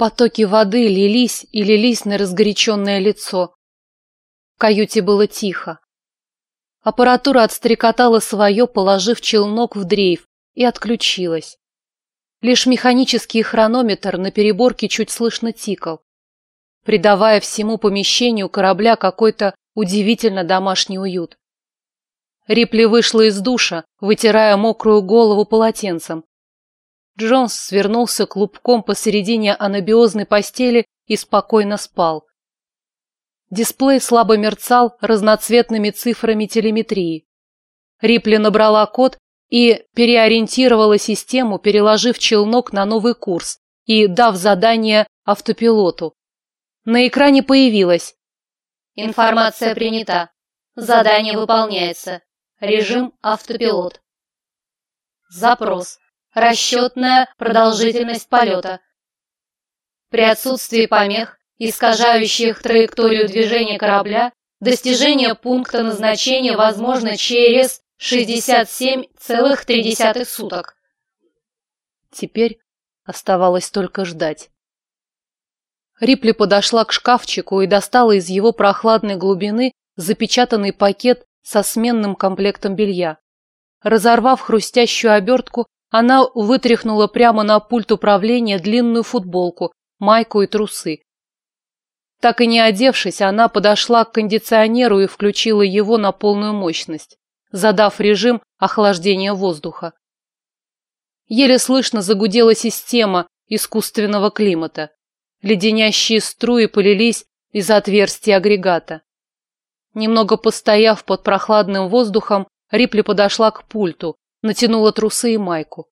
Потоки воды лились и лились на разгоряченное лицо. В каюте было тихо. Аппаратура отстрекотала свое, положив челнок в дрейф, и отключилась. Лишь механический хронометр на переборке чуть слышно тикал, придавая всему помещению корабля какой-то удивительно домашний уют. Рипли вышла из душа, вытирая мокрую голову полотенцем. Джонс свернулся клубком посередине анабиозной постели и спокойно спал. Дисплей слабо мерцал разноцветными цифрами телеметрии. Рипли набрала код и переориентировала систему, переложив челнок на новый курс и дав задание автопилоту. На экране появилось Информация принята. Задание выполняется. Режим автопилот. Запрос. Расчетная продолжительность полета. При отсутствии помех, искажающих траекторию движения корабля, достижение пункта назначения возможно через 67,3 суток. Теперь оставалось только ждать. Рипли подошла к шкафчику и достала из его прохладной глубины запечатанный пакет со сменным комплектом белья. Разорвав хрустящую обертку, она вытряхнула прямо на пульт управления длинную футболку, майку и трусы. Так и не одевшись, она подошла к кондиционеру и включила его на полную мощность, задав режим охлаждения воздуха. Еле слышно загудела система искусственного климата. Леденящие струи полились из отверстия агрегата. Немного постояв под прохладным воздухом, Рипли подошла к пульту, натянула трусы и майку.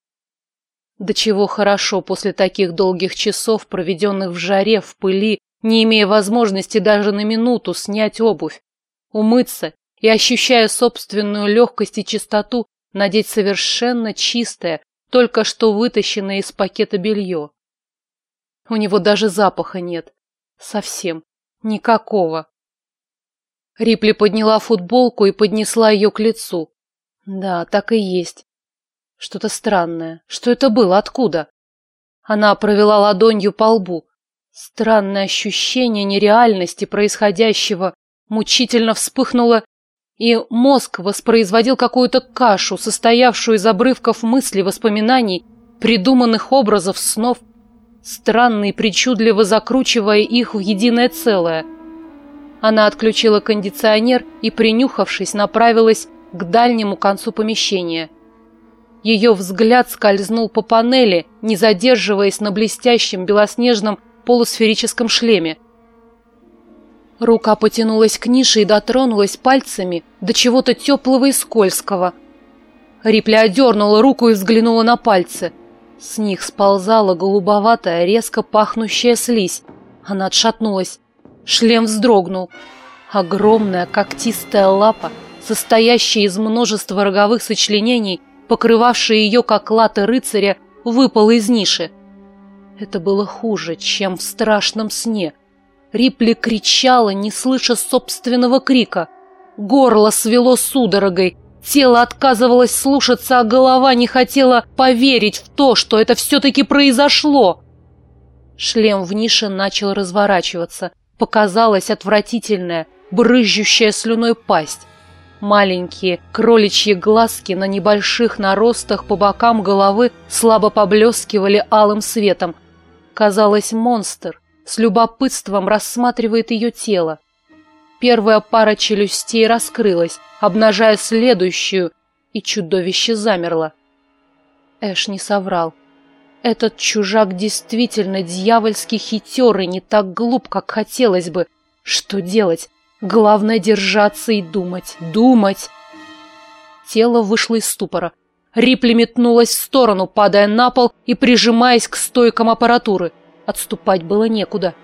До чего хорошо после таких долгих часов, проведенных в жаре, в пыли, не имея возможности даже на минуту снять обувь, умыться и, ощущая собственную легкость и чистоту, надеть совершенно чистое, только что вытащенное из пакета белье. У него даже запаха нет. Совсем. Никакого. Рипли подняла футболку и поднесла ее к лицу. Да, так и есть. Что-то странное. Что это было? Откуда? Она провела ладонью по лбу. Странное ощущение нереальности происходящего мучительно вспыхнуло, и мозг воспроизводил какую-то кашу, состоявшую из обрывков мыслей, воспоминаний, придуманных образов, снов, странно и причудливо закручивая их в единое целое. Она отключила кондиционер и, принюхавшись, направилась к дальнему концу помещения. Ее взгляд скользнул по панели, не задерживаясь на блестящем белоснежном полусферическом шлеме. Рука потянулась к нише и дотронулась пальцами до чего-то теплого и скользкого. Рипля одернула руку и взглянула на пальцы – с них сползала голубоватая, резко пахнущая слизь. Она отшатнулась. Шлем вздрогнул. Огромная когтистая лапа, состоящая из множества роговых сочленений, покрывавшая ее как латы рыцаря, выпала из ниши. Это было хуже, чем в страшном сне. Рипли кричала, не слыша собственного крика. Горло свело судорогой, Тело отказывалось слушаться, а голова не хотела поверить в то, что это все-таки произошло. Шлем в нише начал разворачиваться. Показалась отвратительная, брызжущая слюной пасть. Маленькие кроличьи глазки на небольших наростах по бокам головы слабо поблескивали алым светом. Казалось, монстр с любопытством рассматривает ее тело. Первая пара челюстей раскрылась, обнажая следующую, и чудовище замерло. Эш не соврал. Этот чужак действительно дьявольский хитер и не так глуп, как хотелось бы. Что делать? Главное держаться и думать, думать. Тело вышло из ступора. Рипли метнулась в сторону, падая на пол и прижимаясь к стойкам аппаратуры. Отступать было некуда.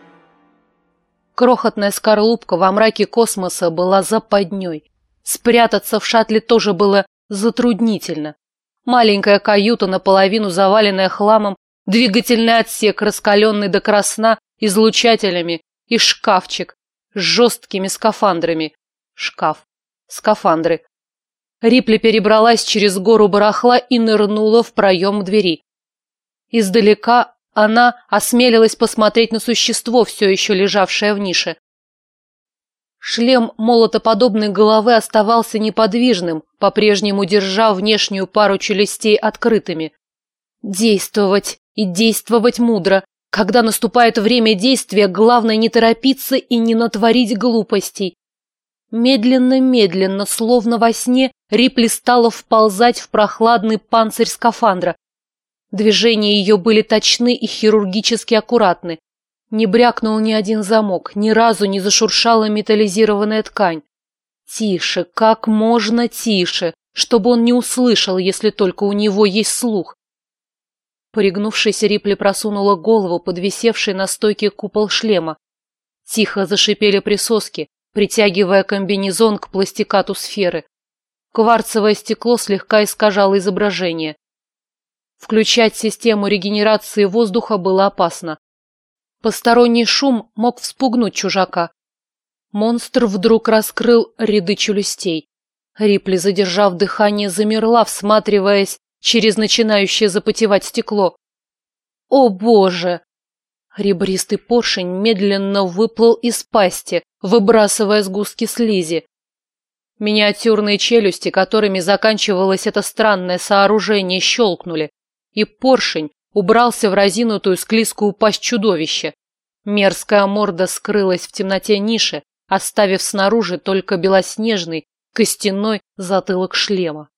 Крохотная скорлупка во мраке космоса была западней. Спрятаться в шаттле тоже было затруднительно. Маленькая каюта, наполовину заваленная хламом, двигательный отсек, раскаленный до красна излучателями, и шкафчик с жесткими скафандрами. Шкаф. Скафандры. Рипли перебралась через гору барахла и нырнула в проем двери. Издалека она осмелилась посмотреть на существо, все еще лежавшее в нише. Шлем молотоподобной головы оставался неподвижным, по-прежнему держа внешнюю пару челюстей открытыми. Действовать и действовать мудро. Когда наступает время действия, главное не торопиться и не натворить глупостей. Медленно-медленно, словно во сне, Рипли стала вползать в прохладный панцирь скафандра. Движения ее были точны и хирургически аккуратны. Не брякнул ни один замок, ни разу не зашуршала металлизированная ткань. Тише, как можно тише, чтобы он не услышал, если только у него есть слух. Пригнувшись, Рипли просунула голову под висевший на стойке купол шлема. Тихо зашипели присоски, притягивая комбинезон к пластикату сферы. Кварцевое стекло слегка искажало изображение. Включать систему регенерации воздуха было опасно. Посторонний шум мог вспугнуть чужака. Монстр вдруг раскрыл ряды челюстей. Рипли, задержав дыхание, замерла, всматриваясь через начинающее запотевать стекло. О боже! Ребристый поршень медленно выплыл из пасти, выбрасывая сгустки слизи. Миниатюрные челюсти, которыми заканчивалось это странное сооружение, щелкнули, и поршень убрался в разинутую склизкую пасть чудовища. Мерзкая морда скрылась в темноте ниши, оставив снаружи только белоснежный, костяной затылок шлема.